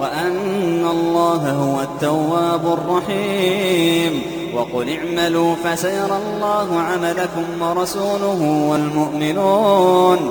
وأن الله هو التواب الرحيم. وقل اعملوا فسيرى الله عملكم ورسوله والمؤمنون.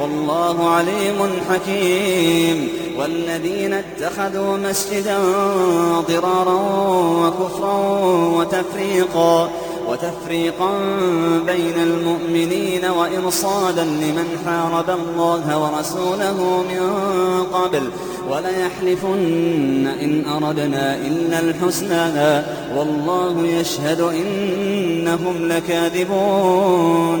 والله عليم حكيم والذين اتخذوا مسجدا ضرارا وكفرا وتفريقا وتفريقا بين المؤمنين وإرصادا لمن حارب الله ورسوله من قبل وليحلفن إن أردنا إلا الحسنى والله يشهد إنهم لكاذبون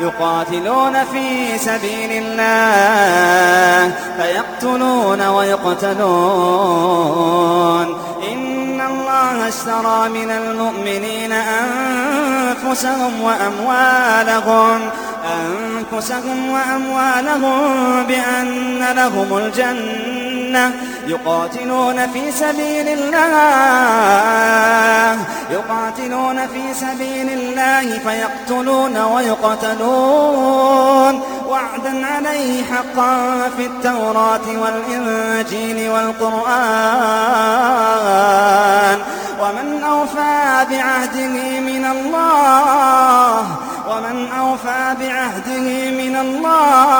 يقاتلون في سبيل الله فيقتلون ويقتلون. إن الله اشترى من المؤمنين أنفسهم وأموالهم أنفسهم وأموالهم بأن لهم الجنة. يقاتلون في سبيل الله يقاتلون في سبيل الله فيقتلون ويقتلون. وعدا عليه حقا في التوراة والإنجيل والقرآن. ومن أوفى بعهده من الله ومن أوفى بعهده من الله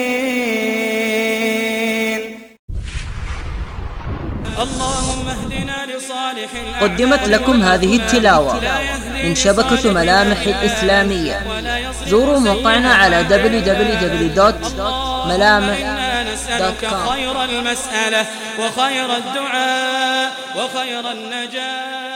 اللهم اهدنا لصالح قدمت لكم هذه التلاوة من شبكة ملامح الإسلامية. زوروا موقعنا على www.ملامح.com خير المسألة وخير الدعاء وخير النجاة.